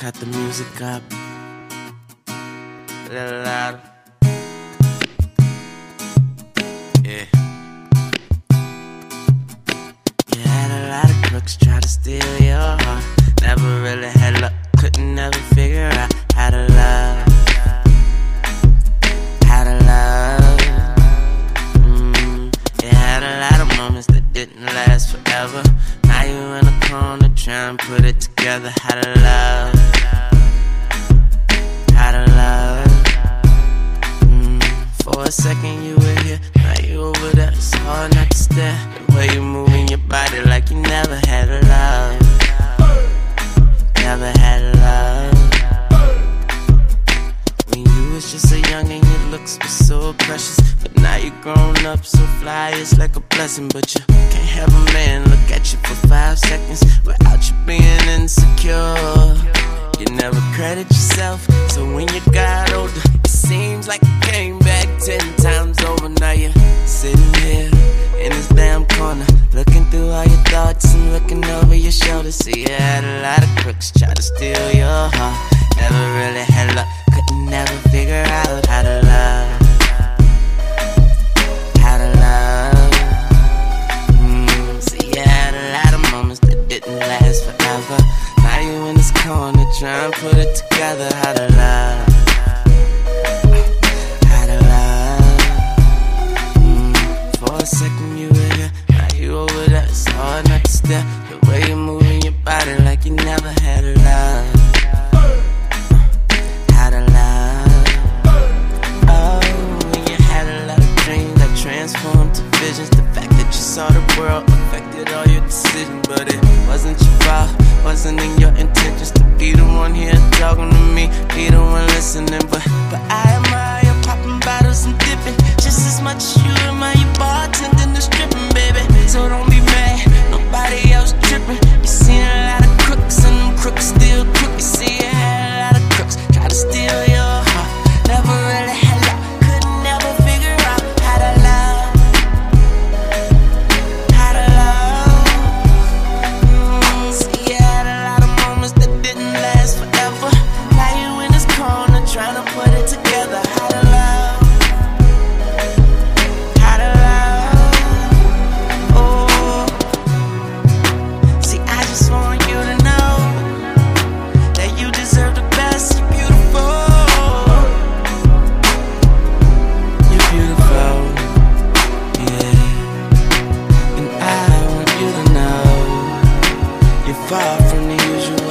cut the music up. A little louder. Yeah. You had a lot of crooks try to steal trying to put it together. How to love. How to love. Mm, for a second you were here, now you over there. It's hard not to stare. The way you moving your body like you never had a love. Precious. But now you're grown up so fly, it's like a blessing. But you can't have a man look at you for five seconds without you being insecure. You never credit yourself, so when you got older, it seems like you came back ten times over. Now you're sitting here in this damn corner, looking through all your thoughts and looking over your shoulder. See, you had a lot of crooks try to steal your heart. Never really had luck, couldn't never figure out how to forever. Now you in this corner trying to put it together. How to love. How to love. Mm, for a second you were here, now you over there. It's hard not to stare. The way you're moving your body like you never had a love. Transformed to visions. The fact that you saw the world affected all your decisions, but it wasn't your fault. Wasn't in your intentions to be the one here talking to me, be the one listening. But but I you're far from the usual.